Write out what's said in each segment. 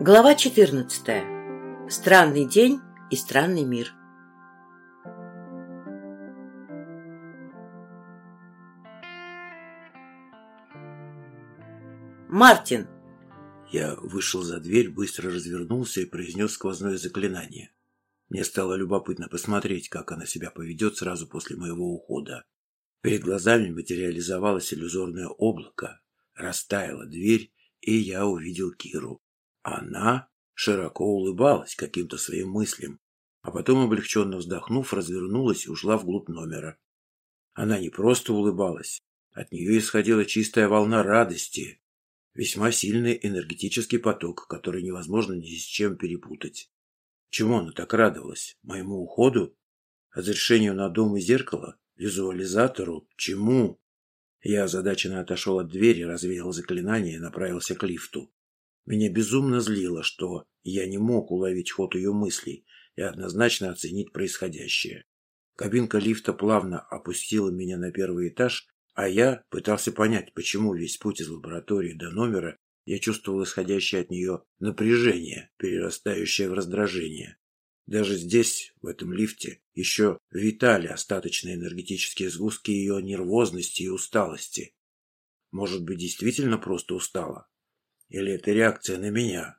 Глава 14. Странный день и странный мир. Мартин. Я вышел за дверь, быстро развернулся и произнес сквозное заклинание. Мне стало любопытно посмотреть, как она себя поведет сразу после моего ухода. Перед глазами материализовалось иллюзорное облако, растаяла дверь, и я увидел Киру. Она широко улыбалась каким-то своим мыслям, а потом, облегченно вздохнув, развернулась и ушла вглубь номера. Она не просто улыбалась, от нее исходила чистая волна радости, весьма сильный энергетический поток, который невозможно ни с чем перепутать. Чему она так радовалась? Моему уходу? Разрешению на дом и зеркало? Визуализатору? Чему? Я озадаченно отошел от двери, развеял заклинание и направился к лифту. Меня безумно злило, что я не мог уловить ход ее мыслей и однозначно оценить происходящее. Кабинка лифта плавно опустила меня на первый этаж, а я пытался понять, почему весь путь из лаборатории до номера я чувствовал исходящее от нее напряжение, перерастающее в раздражение. Даже здесь, в этом лифте, еще витали остаточные энергетические сгустки ее нервозности и усталости. Может быть, действительно просто устала? Или это реакция на меня?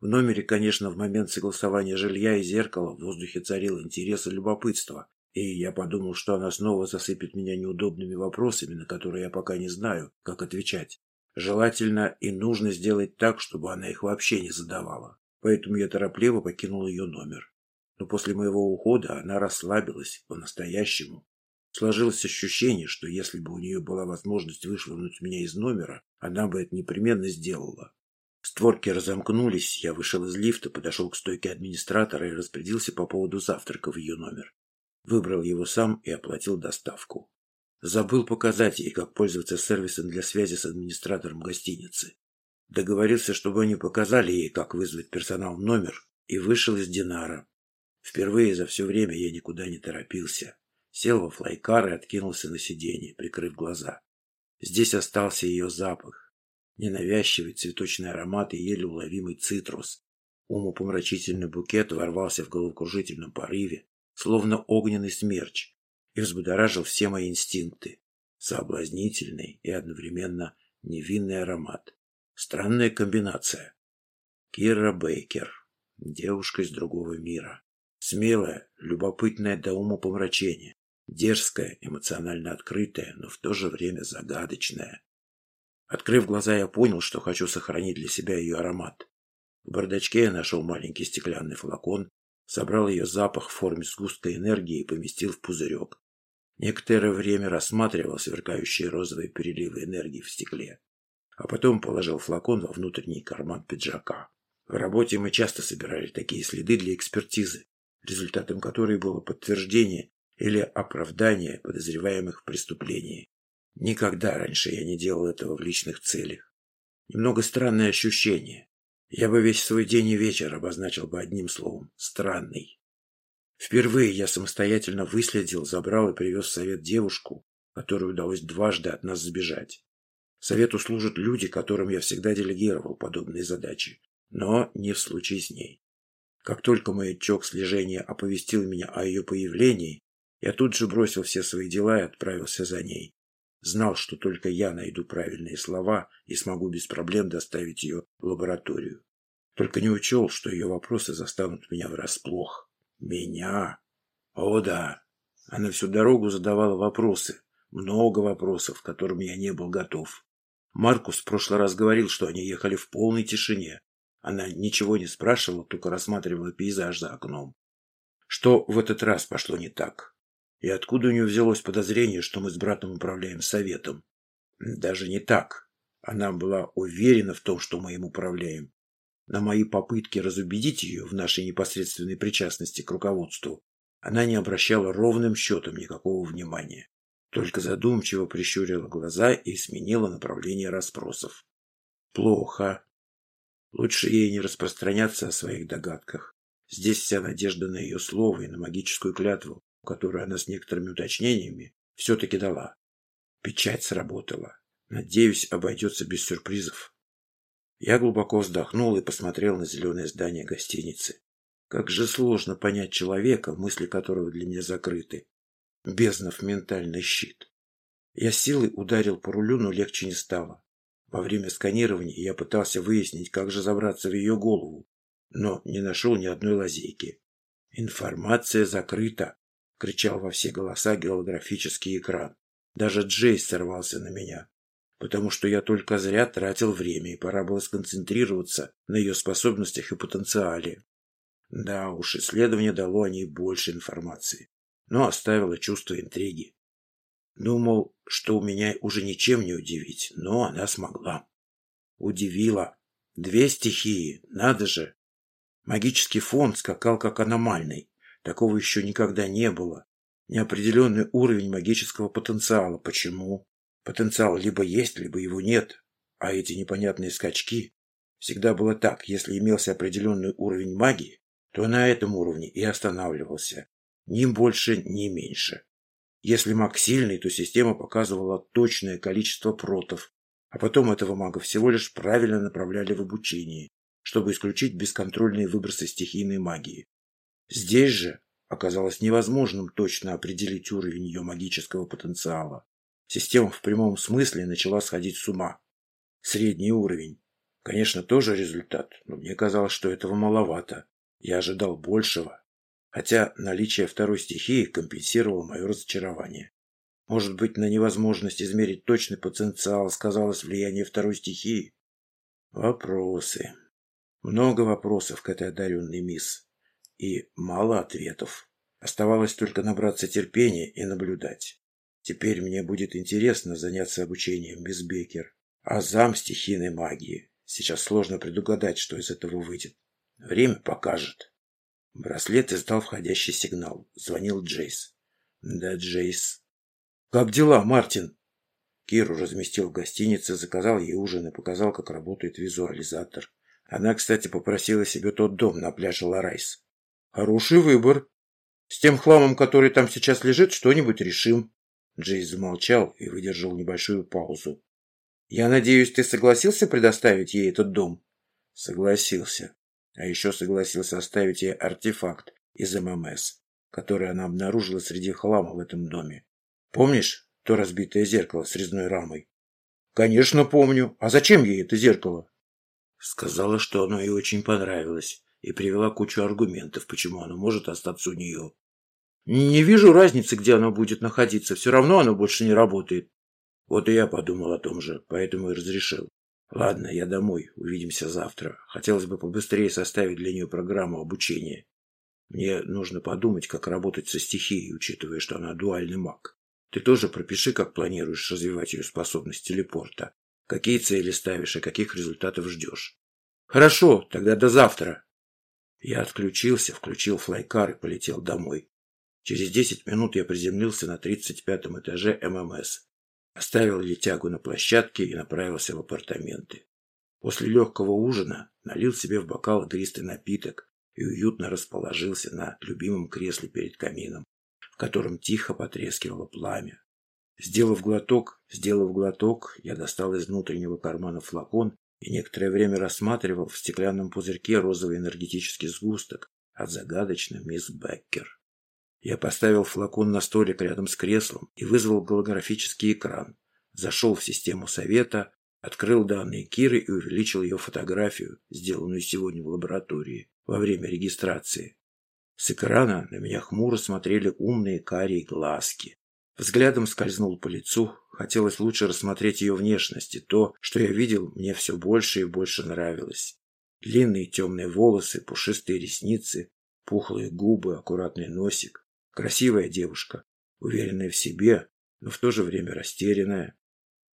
В номере, конечно, в момент согласования жилья и зеркала в воздухе царил интерес и любопытство, и я подумал, что она снова засыпет меня неудобными вопросами, на которые я пока не знаю, как отвечать. Желательно и нужно сделать так, чтобы она их вообще не задавала. Поэтому я торопливо покинул ее номер. Но после моего ухода она расслабилась по-настоящему. Сложилось ощущение, что если бы у нее была возможность вышвырнуть меня из номера, она бы это непременно сделала. Створки разомкнулись, я вышел из лифта, подошел к стойке администратора и распорядился по поводу завтрака в ее номер. Выбрал его сам и оплатил доставку. Забыл показать ей, как пользоваться сервисом для связи с администратором гостиницы. Договорился, чтобы они показали ей, как вызвать персонал в номер, и вышел из Динара. Впервые за все время я никуда не торопился. Сел во флайкар и откинулся на сиденье, прикрыв глаза. Здесь остался ее запах. Ненавязчивый цветочный аромат и еле уловимый цитрус. Умопомрачительный букет ворвался в головокружительном порыве, словно огненный смерч, и взбудоражил все мои инстинкты. Соблазнительный и одновременно невинный аромат. Странная комбинация. Кира Бейкер. Девушка из другого мира. Смелая, любопытная до ума помрачения. Дерзкая, эмоционально открытая, но в то же время загадочная. Открыв глаза, я понял, что хочу сохранить для себя ее аромат. В бардачке я нашел маленький стеклянный флакон, собрал ее запах в форме сгустка энергии и поместил в пузырек. Некоторое время рассматривал сверкающие розовые переливы энергии в стекле, а потом положил флакон во внутренний карман пиджака. В работе мы часто собирали такие следы для экспертизы, результатом которой было подтверждение или оправдание подозреваемых в преступлении. Никогда раньше я не делал этого в личных целях. Немного странное ощущение. Я бы весь свой день и вечер обозначил бы одним словом – странный. Впервые я самостоятельно выследил, забрал и привез в совет девушку, которой удалось дважды от нас сбежать. Совету служат люди, которым я всегда делегировал подобные задачи, но не в случае с ней. Как только маячок слежения оповестил меня о ее появлении, я тут же бросил все свои дела и отправился за ней. Знал, что только я найду правильные слова и смогу без проблем доставить ее в лабораторию. Только не учел, что ее вопросы застанут меня врасплох. Меня? О, да. Она всю дорогу задавала вопросы. Много вопросов, к которым я не был готов. Маркус в прошлый раз говорил, что они ехали в полной тишине. Она ничего не спрашивала, только рассматривала пейзаж за окном. Что в этот раз пошло не так? И откуда у нее взялось подозрение, что мы с братом управляем советом? Даже не так. Она была уверена в том, что мы им управляем. На мои попытки разубедить ее в нашей непосредственной причастности к руководству она не обращала ровным счетом никакого внимания. Только задумчиво прищурила глаза и сменила направление расспросов. Плохо. Лучше ей не распространяться о своих догадках. Здесь вся надежда на ее слово и на магическую клятву, которую она с некоторыми уточнениями все-таки дала. Печать сработала. Надеюсь, обойдется без сюрпризов. Я глубоко вздохнул и посмотрел на зеленое здание гостиницы. Как же сложно понять человека, мысли которого для меня закрыты. Безднов ментальный щит. Я силой ударил по рулю, но легче не стало. Во время сканирования я пытался выяснить, как же забраться в ее голову, но не нашел ни одной лазейки. «Информация закрыта!» — кричал во все голоса голографический экран. Даже Джейс сорвался на меня, потому что я только зря тратил время, и пора было сконцентрироваться на ее способностях и потенциале. Да уж, исследование дало о ней больше информации, но оставило чувство интриги. Думал, что у меня уже ничем не удивить, но она смогла. Удивила. Две стихии, надо же. Магический фон скакал как аномальный. Такого еще никогда не было. Неопределенный уровень магического потенциала. Почему? Потенциал либо есть, либо его нет. А эти непонятные скачки... Всегда было так. Если имелся определенный уровень магии, то на этом уровне и останавливался. Ни больше, ни меньше. Если маг сильный, то система показывала точное количество протов, а потом этого мага всего лишь правильно направляли в обучение чтобы исключить бесконтрольные выбросы стихийной магии. Здесь же оказалось невозможным точно определить уровень ее магического потенциала. Система в прямом смысле начала сходить с ума. Средний уровень. Конечно, тоже результат, но мне казалось, что этого маловато. Я ожидал большего. Хотя наличие второй стихии компенсировало мое разочарование. Может быть, на невозможность измерить точный потенциал сказалось влияние второй стихии? Вопросы. Много вопросов к этой одаренной мисс. И мало ответов. Оставалось только набраться терпения и наблюдать. Теперь мне будет интересно заняться обучением мисс Бекер. А зам стихийной магии. Сейчас сложно предугадать, что из этого выйдет. Время покажет. Браслет издал входящий сигнал. Звонил Джейс. Да, Джейс. Как дела, Мартин? Киру разместил в гостинице, заказал ей ужин и показал, как работает визуализатор. Она, кстати, попросила себе тот дом на пляже Ларайс. Хороший выбор. С тем хламом, который там сейчас лежит, что-нибудь решим. Джейс замолчал и выдержал небольшую паузу. «Я надеюсь, ты согласился предоставить ей этот дом?» «Согласился. А еще согласился оставить ей артефакт из ММС, который она обнаружила среди хлама в этом доме. Помнишь то разбитое зеркало с резной рамой?» «Конечно помню. А зачем ей это зеркало?» Сказала, что оно ей очень понравилось, и привела кучу аргументов, почему оно может остаться у нее. Не вижу разницы, где оно будет находиться, все равно оно больше не работает. Вот и я подумал о том же, поэтому и разрешил. Ладно, я домой, увидимся завтра. Хотелось бы побыстрее составить для нее программу обучения. Мне нужно подумать, как работать со стихией, учитывая, что она дуальный маг. Ты тоже пропиши, как планируешь развивать ее способность телепорта. Какие цели ставишь и каких результатов ждешь? Хорошо, тогда до завтра. Я отключился, включил флайкар и полетел домой. Через десять минут я приземлился на тридцать пятом этаже ММС. Оставил летягу на площадке и направился в апартаменты. После легкого ужина налил себе в бокал игристый напиток и уютно расположился на любимом кресле перед камином, в котором тихо потрескивало пламя. Сделав глоток, сделав глоток, я достал из внутреннего кармана флакон и некоторое время рассматривал в стеклянном пузырьке розовый энергетический сгусток от загадочной мисс Беккер. Я поставил флакон на столик рядом с креслом и вызвал голографический экран. Зашел в систему совета, открыл данные Киры и увеличил ее фотографию, сделанную сегодня в лаборатории, во время регистрации. С экрана на меня хмуро смотрели умные карие глазки. Взглядом скользнул по лицу. Хотелось лучше рассмотреть ее внешность, и то, что я видел, мне все больше и больше нравилось. Длинные темные волосы, пушистые ресницы, пухлые губы, аккуратный носик. Красивая девушка, уверенная в себе, но в то же время растерянная.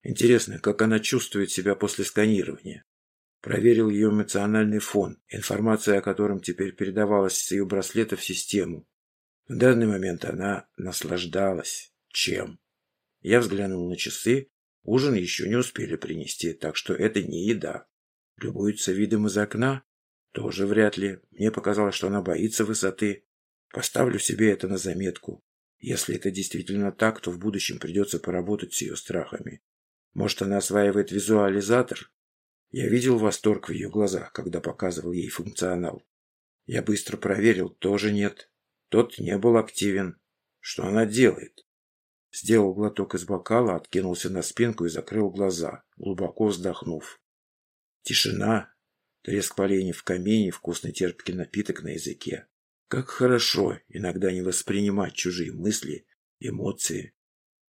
Интересно, как она чувствует себя после сканирования. Проверил ее эмоциональный фон, информация о котором теперь передавалась с ее браслета в систему. В данный момент она наслаждалась. Чем? Я взглянул на часы. Ужин еще не успели принести, так что это не еда. Любуется видом из окна? Тоже вряд ли. Мне показалось, что она боится высоты. Поставлю себе это на заметку. Если это действительно так, то в будущем придется поработать с ее страхами. Может, она осваивает визуализатор? Я видел восторг в ее глазах, когда показывал ей функционал. Я быстро проверил, тоже нет. Тот не был активен. Что она делает? Сделал глоток из бокала, откинулся на спинку и закрыл глаза, глубоко вздохнув. Тишина, треск поленьев в камине, вкусный терпкий напиток на языке. Как хорошо иногда не воспринимать чужие мысли, эмоции.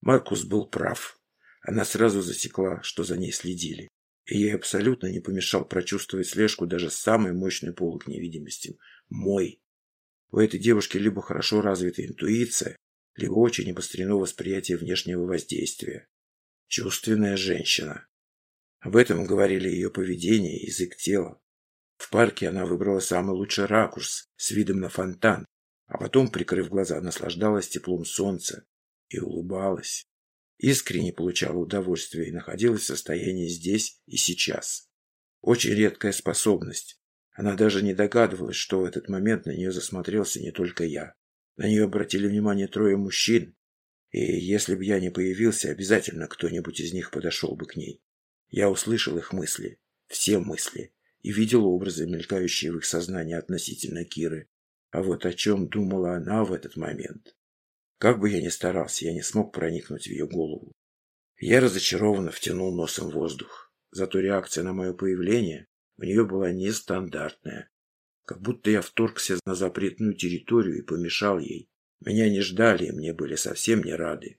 Маркус был прав. Она сразу засекла, что за ней следили. И ей абсолютно не помешал прочувствовать слежку даже самый мощный полок невидимости. Мой. У этой девушки либо хорошо развита интуиция, либо очень обострено восприятие внешнего воздействия. Чувственная женщина. Об этом говорили ее поведение и язык тела. В парке она выбрала самый лучший ракурс с видом на фонтан, а потом, прикрыв глаза, наслаждалась теплом солнца и улыбалась. Искренне получала удовольствие и находилась в состоянии здесь и сейчас. Очень редкая способность. Она даже не догадывалась, что в этот момент на нее засмотрелся не только я. На нее обратили внимание трое мужчин, и если бы я не появился, обязательно кто-нибудь из них подошел бы к ней. Я услышал их мысли, все мысли, и видел образы, мелькающие в их сознании относительно Киры. А вот о чем думала она в этот момент. Как бы я ни старался, я не смог проникнуть в ее голову. Я разочарованно втянул носом воздух. Зато реакция на мое появление у нее была нестандартная. Как будто я вторгся на запретную территорию и помешал ей. Меня не ждали, мне были совсем не рады.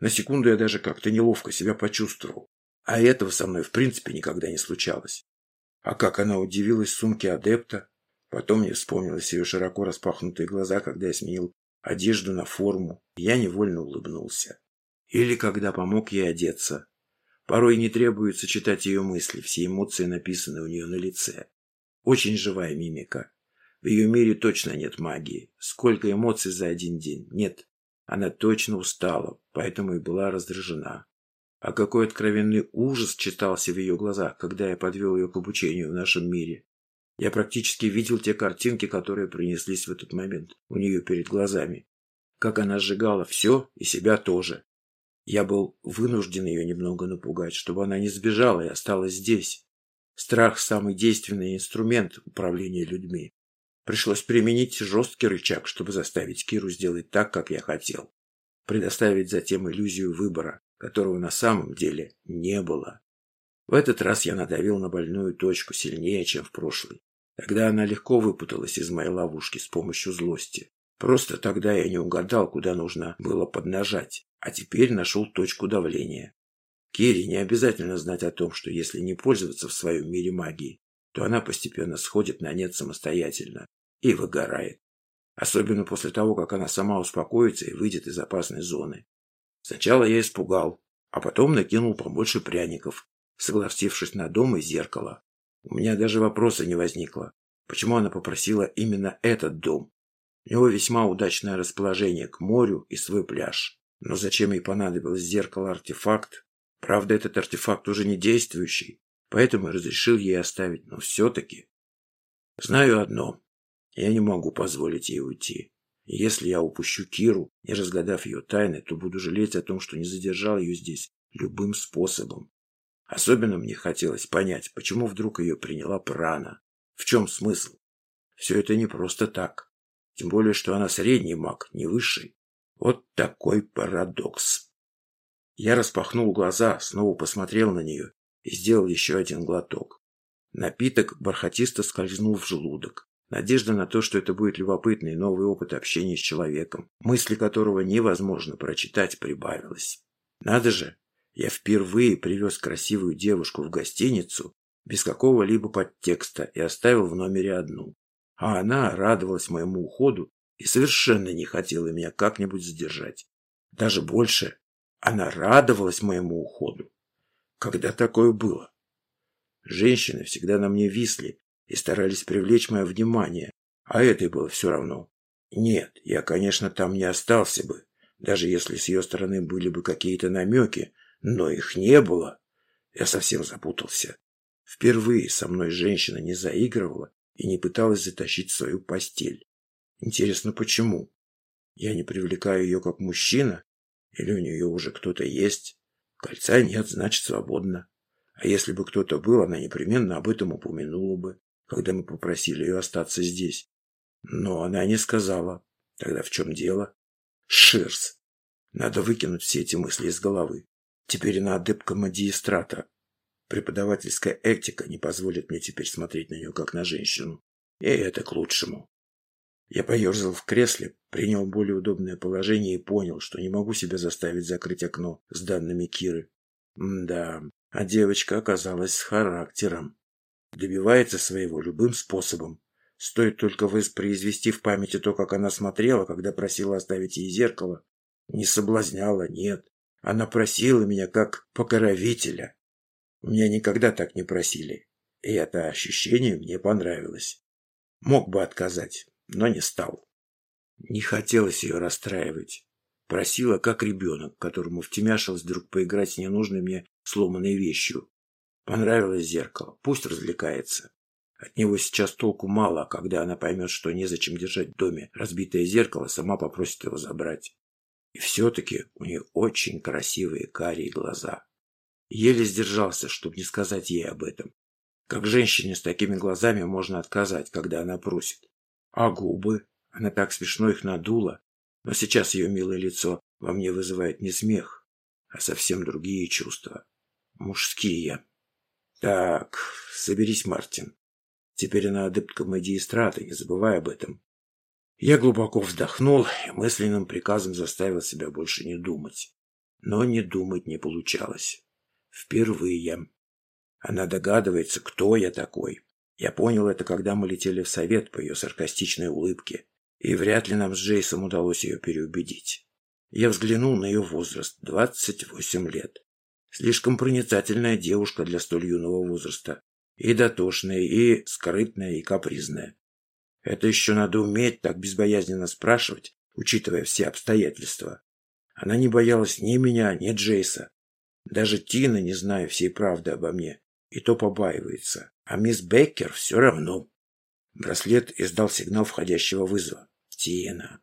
На секунду я даже как-то неловко себя почувствовал. А этого со мной в принципе никогда не случалось. А как она удивилась сумке адепта. Потом мне вспомнились ее широко распахнутые глаза, когда я сменил одежду на форму. Я невольно улыбнулся. Или когда помог ей одеться. Порой не требуется читать ее мысли, все эмоции написаны у нее на лице. Очень живая мимика. В ее мире точно нет магии. Сколько эмоций за один день? Нет. Она точно устала, поэтому и была раздражена. А какой откровенный ужас читался в ее глазах, когда я подвел ее к обучению в нашем мире. Я практически видел те картинки, которые принеслись в этот момент у нее перед глазами. Как она сжигала все и себя тоже. Я был вынужден ее немного напугать, чтобы она не сбежала и осталась здесь. Страх – самый действенный инструмент управления людьми. Пришлось применить жесткий рычаг, чтобы заставить Киру сделать так, как я хотел. Предоставить затем иллюзию выбора, которого на самом деле не было. В этот раз я надавил на больную точку сильнее, чем в прошлый. Тогда она легко выпуталась из моей ловушки с помощью злости. Просто тогда я не угадал, куда нужно было поднажать, а теперь нашел точку давления. Кире не обязательно знать о том, что если не пользоваться в своем мире магией, то она постепенно сходит на нет самостоятельно и выгорает. Особенно после того, как она сама успокоится и выйдет из опасной зоны. Сначала я испугал, а потом накинул побольше пряников, согласившись на дом и зеркало. У меня даже вопроса не возникло, почему она попросила именно этот дом. У него весьма удачное расположение к морю и свой пляж. Но зачем ей понадобилось зеркало-артефакт, Правда, этот артефакт уже не действующий, поэтому разрешил ей оставить, но все-таки... Знаю одно. Я не могу позволить ей уйти. И если я упущу Киру, не разгадав ее тайны, то буду жалеть о том, что не задержал ее здесь любым способом. Особенно мне хотелось понять, почему вдруг ее приняла Прана. В чем смысл? Все это не просто так. Тем более, что она средний маг, не высший. Вот такой парадокс. Я распахнул глаза, снова посмотрел на нее и сделал еще один глоток. Напиток бархатисто скользнул в желудок. Надежда на то, что это будет любопытный новый опыт общения с человеком, мысли которого невозможно прочитать, прибавилась. Надо же, я впервые привез красивую девушку в гостиницу без какого-либо подтекста и оставил в номере одну. А она радовалась моему уходу и совершенно не хотела меня как-нибудь задержать. Даже больше, она радовалась моему уходу. Когда такое было? Женщины всегда на мне висли и старались привлечь мое внимание, а этой было все равно. Нет, я, конечно, там не остался бы, даже если с ее стороны были бы какие-то намеки, но их не было. Я совсем запутался. Впервые со мной женщина не заигрывала и не пыталась затащить свою постель. Интересно, почему? Я не привлекаю ее как мужчина или у нее уже кто-то есть? Кольца нет, значит, свободно. А если бы кто-то был, она непременно об этом упомянула бы, когда мы попросили ее остаться здесь. Но она не сказала. Тогда в чем дело? Ширс. Надо выкинуть все эти мысли из головы. Теперь она адепка магистрата. Преподавательская этика не позволит мне теперь смотреть на нее как на женщину. И это к лучшему. Я поерзал в кресле, принял более удобное положение и понял, что не могу себя заставить закрыть окно с данными Киры. М да, а девочка оказалась с характером. Добивается своего любым способом. Стоит только воспроизвести в памяти то, как она смотрела, когда просила оставить ей зеркало. Не соблазняла, нет. Она просила меня как покровителя. Меня никогда так не просили. И это ощущение мне понравилось. Мог бы отказать, но не стал. Не хотелось ее расстраивать. Просила, как ребенок, которому втемяшилось вдруг поиграть с ненужной мне сломанной вещью. Понравилось зеркало, пусть развлекается. От него сейчас толку мало, а когда она поймет, что незачем держать в доме разбитое зеркало, сама попросит его забрать. И все-таки у нее очень красивые карие глаза. Еле сдержался, чтобы не сказать ей об этом. Как женщине с такими глазами можно отказать, когда она просит. А губы? Она так смешно их надула. Но сейчас ее милое лицо во мне вызывает не смех, а совсем другие чувства. Мужские. Так, соберись, Мартин. Теперь она адептка магистрата, не забывай об этом. Я глубоко вздохнул и мысленным приказом заставил себя больше не думать. Но не думать не получалось. Впервые. Она догадывается, кто я такой. Я понял это, когда мы летели в совет по ее саркастичной улыбке. И вряд ли нам с Джейсом удалось ее переубедить. Я взглянул на ее возраст – 28 лет. Слишком проницательная девушка для столь юного возраста. И дотошная, и скрытная, и капризная. Это еще надо уметь так безбоязненно спрашивать, учитывая все обстоятельства. Она не боялась ни меня, ни Джейса. Даже Тина, не зная всей правды обо мне, и то побаивается. А мисс Беккер все равно. Браслет издал сигнал входящего вызова. Тина.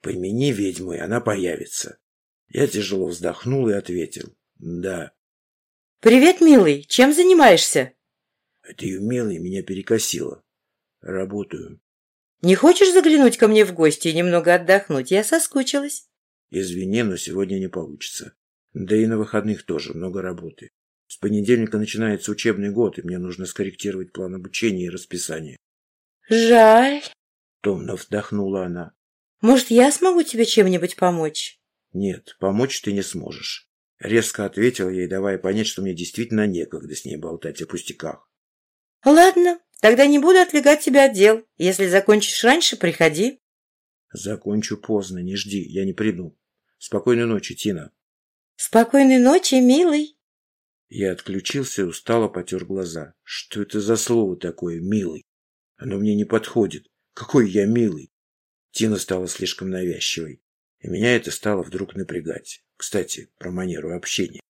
Помяни ведьму, и она появится. Я тяжело вздохнул и ответил. Да. «Привет, милый. Чем занимаешься?» Это ее милый меня перекосило. Работаю. Не хочешь заглянуть ко мне в гости и немного отдохнуть? Я соскучилась. Извини, но сегодня не получится. Да и на выходных тоже много работы. С понедельника начинается учебный год, и мне нужно скорректировать план обучения и расписание. Жаль. Томно вздохнула она. Может, я смогу тебе чем-нибудь помочь? Нет, помочь ты не сможешь. Резко ответил ей, давая понять, что мне действительно некогда с ней болтать о пустяках. Ладно, тогда не буду отвлекать тебя от дел. Если закончишь раньше, приходи. Закончу поздно, не жди, я не приду. Спокойной ночи, Тина. Спокойной ночи, милый. Я отключился и устало потер глаза. Что это за слово такое, милый? Оно мне не подходит. Какой я милый? Тина стала слишком навязчивой. И меня это стало вдруг напрягать. Кстати, про манеру общения.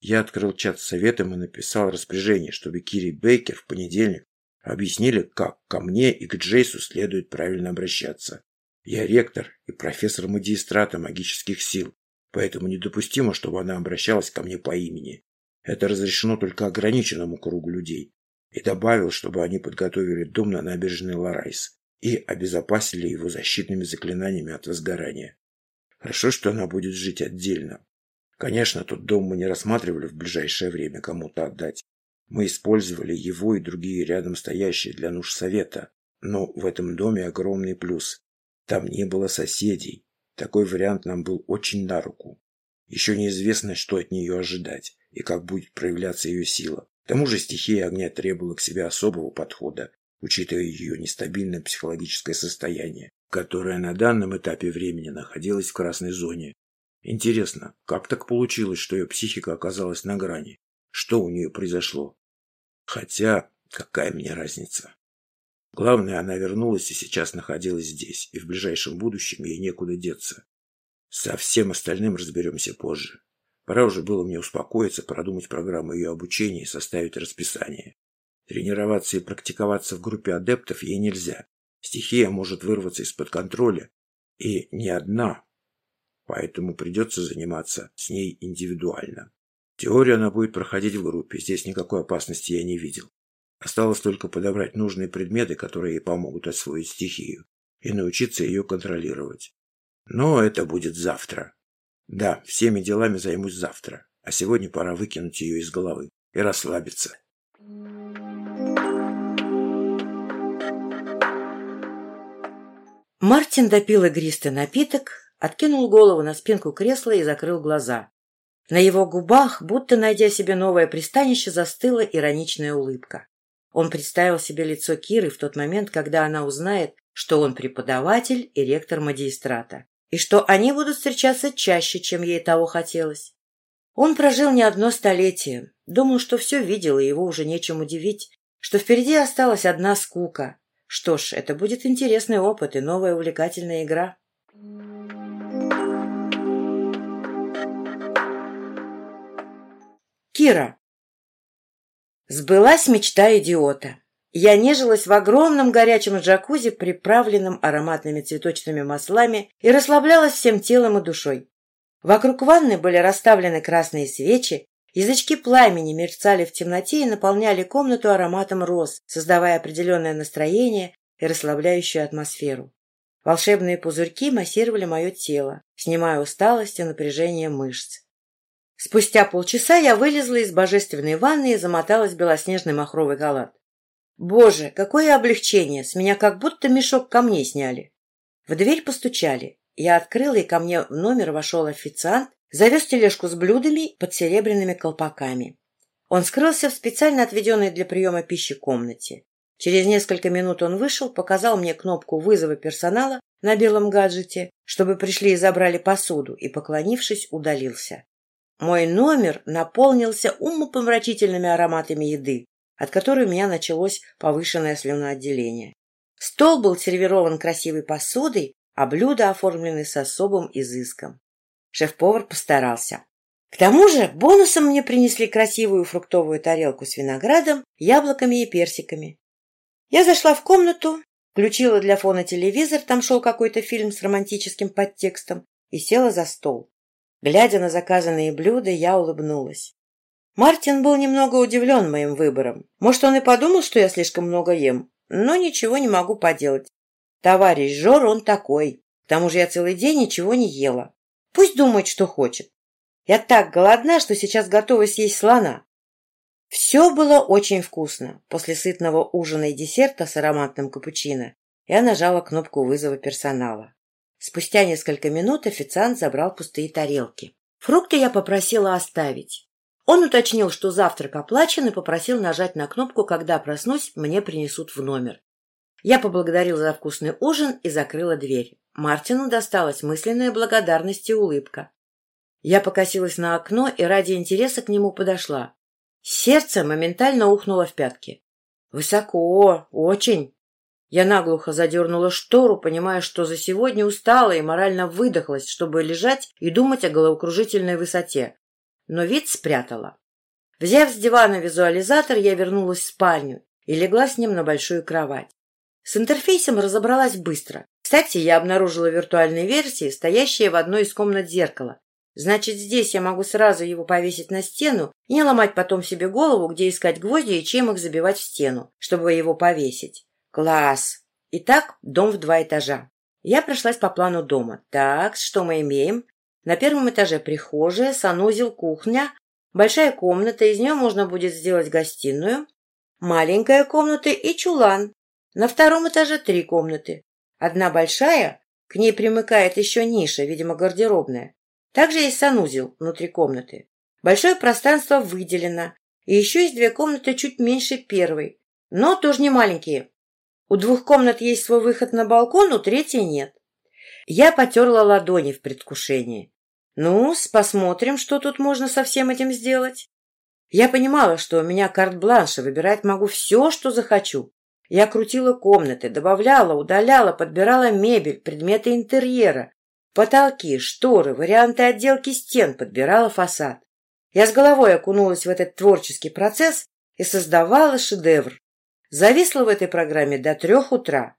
Я открыл чат с советом и написал распоряжение, чтобы Кири Бейкер в понедельник объяснили, как ко мне и к Джейсу следует правильно обращаться. Я ректор и профессор магистрата магических сил, поэтому недопустимо, чтобы она обращалась ко мне по имени. Это разрешено только ограниченному кругу людей. И добавил, чтобы они подготовили дом на набережной Ларайс и обезопасили его защитными заклинаниями от возгорания. Хорошо, что она будет жить отдельно, Конечно, тот дом мы не рассматривали в ближайшее время кому-то отдать. Мы использовали его и другие рядом стоящие для нужд совета. Но в этом доме огромный плюс. Там не было соседей. Такой вариант нам был очень на руку. Еще неизвестно, что от нее ожидать и как будет проявляться ее сила. К тому же стихия огня требовала к себе особого подхода, учитывая ее нестабильное психологическое состояние, которое на данном этапе времени находилось в красной зоне Интересно, как так получилось, что ее психика оказалась на грани? Что у нее произошло? Хотя, какая мне разница? Главное, она вернулась и сейчас находилась здесь, и в ближайшем будущем ей некуда деться. Со всем остальным разберемся позже. Пора уже было мне успокоиться, продумать программу ее обучения и составить расписание. Тренироваться и практиковаться в группе адептов ей нельзя. Стихия может вырваться из-под контроля. И не одна, поэтому придется заниматься с ней индивидуально. Теорию она будет проходить в группе. Здесь никакой опасности я не видел. Осталось только подобрать нужные предметы, которые ей помогут освоить стихию, и научиться ее контролировать. Но это будет завтра. Да, всеми делами займусь завтра. А сегодня пора выкинуть ее из головы и расслабиться. Мартин допил игристый напиток, откинул голову на спинку кресла и закрыл глаза. На его губах, будто найдя себе новое пристанище, застыла ироничная улыбка. Он представил себе лицо Киры в тот момент, когда она узнает, что он преподаватель и ректор магистрата, и что они будут встречаться чаще, чем ей того хотелось. Он прожил не одно столетие, думал, что все видел, и его уже нечем удивить, что впереди осталась одна скука. Что ж, это будет интересный опыт и новая увлекательная игра. Кира. Сбылась мечта идиота. Я нежилась в огромном горячем джакузи, приправленном ароматными цветочными маслами, и расслаблялась всем телом и душой. Вокруг ванны были расставлены красные свечи, язычки пламени мерцали в темноте и наполняли комнату ароматом роз, создавая определенное настроение и расслабляющую атмосферу. Волшебные пузырьки массировали мое тело, снимая усталость и напряжение мышц. Спустя полчаса я вылезла из божественной ванны и замоталась в белоснежный махровый халат. Боже, какое облегчение! С меня как будто мешок камней сняли. В дверь постучали. Я открыла, и ко мне в номер вошел официант, завез тележку с блюдами под серебряными колпаками. Он скрылся в специально отведенной для приема пищи комнате. Через несколько минут он вышел, показал мне кнопку вызова персонала на белом гаджете, чтобы пришли и забрали посуду, и, поклонившись, удалился. Мой номер наполнился умопомрачительными ароматами еды, от которой у меня началось повышенное слюноотделение. Стол был сервирован красивой посудой, а блюда оформлены с особым изыском. Шеф-повар постарался. К тому же бонусом мне принесли красивую фруктовую тарелку с виноградом, яблоками и персиками. Я зашла в комнату, включила для фона телевизор, там шел какой-то фильм с романтическим подтекстом, и села за стол. Глядя на заказанные блюда, я улыбнулась. Мартин был немного удивлен моим выбором. Может, он и подумал, что я слишком много ем, но ничего не могу поделать. Товарищ Жор, он такой. К тому же я целый день ничего не ела. Пусть думает, что хочет. Я так голодна, что сейчас готова съесть слона. Все было очень вкусно. После сытного ужина и десерта с ароматным капучино я нажала кнопку вызова персонала. Спустя несколько минут официант забрал пустые тарелки. Фрукты я попросила оставить. Он уточнил, что завтрак оплачен, и попросил нажать на кнопку «Когда проснусь, мне принесут в номер». Я поблагодарила за вкусный ужин и закрыла дверь. Мартину досталась мысленная благодарность и улыбка. Я покосилась на окно и ради интереса к нему подошла. Сердце моментально ухнуло в пятки. Высоко, очень. Я наглухо задернула штору, понимая, что за сегодня устала и морально выдохлась, чтобы лежать и думать о головокружительной высоте. Но вид спрятала. Взяв с дивана визуализатор, я вернулась в спальню и легла с ним на большую кровать. С интерфейсом разобралась быстро. Кстати, я обнаружила виртуальные версии, стоящие в одной из комнат зеркала. Значит, здесь я могу сразу его повесить на стену и не ломать потом себе голову, где искать гвозди и чем их забивать в стену, чтобы его повесить. Класс! Итак, дом в два этажа. Я прошлась по плану дома. Так, что мы имеем? На первом этаже прихожая, санузел, кухня, большая комната, из нее можно будет сделать гостиную, маленькая комната и чулан. На втором этаже три комнаты. Одна большая, к ней примыкает еще ниша, видимо, гардеробная. Также есть санузел внутри комнаты. Большое пространство выделено, и еще есть две комнаты чуть меньше первой, но тоже не маленькие, у двух комнат есть свой выход на балкон, у третьей нет. Я потерла ладони в предвкушении. Ну посмотрим, что тут можно со всем этим сделать. Я понимала, что у меня карт-бланш, и выбирать могу все, что захочу. Я крутила комнаты, добавляла, удаляла, подбирала мебель, предметы интерьера, потолки, шторы, варианты отделки стен, подбирала фасад. Я с головой окунулась в этот творческий процесс и создавала шедевр. Зависла в этой программе до трех утра.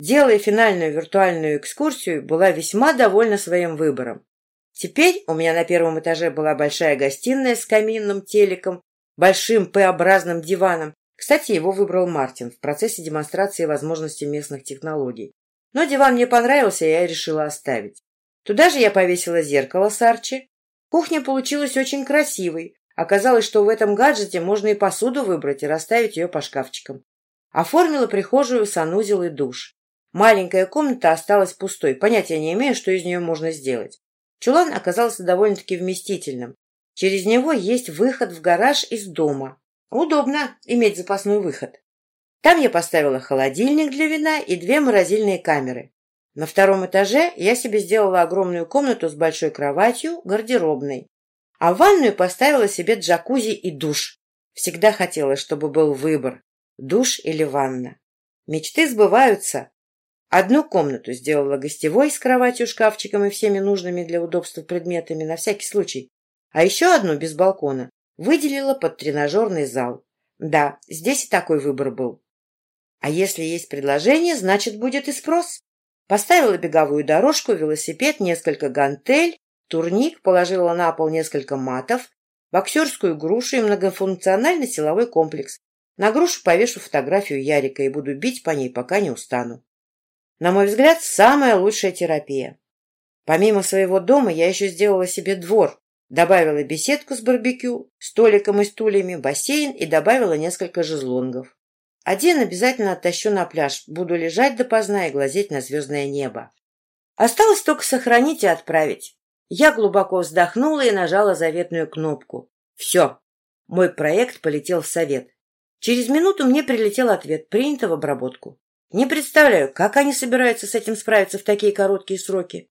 Делая финальную виртуальную экскурсию, была весьма довольна своим выбором. Теперь у меня на первом этаже была большая гостиная с каминным телеком, большим П-образным диваном. Кстати, его выбрал Мартин в процессе демонстрации возможностей местных технологий. Но диван мне понравился, и я решила оставить. Туда же я повесила зеркало с Арчи. Кухня получилась очень красивой. Оказалось, что в этом гаджете можно и посуду выбрать и расставить ее по шкафчикам. Оформила прихожую, санузел и душ. Маленькая комната осталась пустой, понятия не имею, что из нее можно сделать. Чулан оказался довольно-таки вместительным. Через него есть выход в гараж из дома. Удобно иметь запасной выход. Там я поставила холодильник для вина и две морозильные камеры. На втором этаже я себе сделала огромную комнату с большой кроватью, гардеробной. А в ванную поставила себе джакузи и душ. Всегда хотела, чтобы был выбор – душ или ванна. Мечты сбываются. Одну комнату сделала гостевой с кроватью, шкафчиком и всеми нужными для удобства предметами на всякий случай. А еще одну, без балкона, выделила под тренажерный зал. Да, здесь и такой выбор был. А если есть предложение, значит, будет и спрос. Поставила беговую дорожку, велосипед, несколько гантель, турник, положила на пол несколько матов, боксерскую грушу и многофункциональный силовой комплекс. На грушу повешу фотографию Ярика и буду бить по ней, пока не устану. На мой взгляд, самая лучшая терапия. Помимо своего дома я еще сделала себе двор, добавила беседку с барбекю, столиком и стульями, бассейн и добавила несколько жезлонгов. Один обязательно оттащу на пляж, буду лежать допоздна и глазеть на звездное небо. Осталось только сохранить и отправить. Я глубоко вздохнула и нажала заветную кнопку. Все, мой проект полетел в совет. Через минуту мне прилетел ответ, принято в обработку. Не представляю, как они собираются с этим справиться в такие короткие сроки.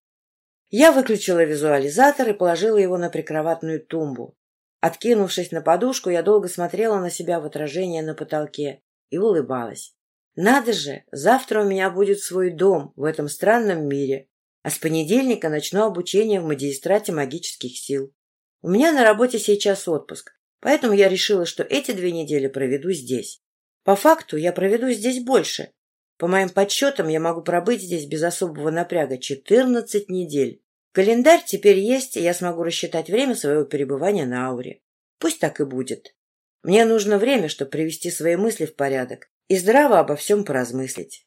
Я выключила визуализатор и положила его на прикроватную тумбу. Откинувшись на подушку, я долго смотрела на себя в отражение на потолке и улыбалась. Надо же, завтра у меня будет свой дом в этом странном мире, а с понедельника начну обучение в магистрате магических сил. У меня на работе сейчас отпуск, поэтому я решила, что эти две недели проведу здесь. По факту я проведу здесь больше, по моим подсчетам, я могу пробыть здесь без особого напряга 14 недель. Календарь теперь есть, и я смогу рассчитать время своего перебывания на ауре. Пусть так и будет. Мне нужно время, чтобы привести свои мысли в порядок и здраво обо всем поразмыслить.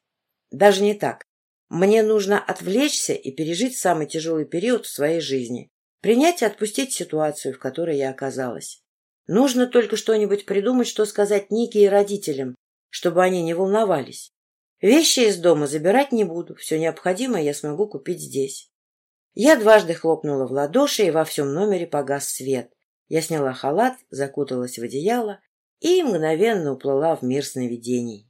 Даже не так. Мне нужно отвлечься и пережить самый тяжелый период в своей жизни. Принять и отпустить ситуацию, в которой я оказалась. Нужно только что-нибудь придумать, что сказать Нике и родителям, чтобы они не волновались. Вещи из дома забирать не буду, все необходимое я смогу купить здесь. Я дважды хлопнула в ладоши, и во всем номере погас свет. Я сняла халат, закуталась в одеяло и мгновенно уплыла в мир сновидений.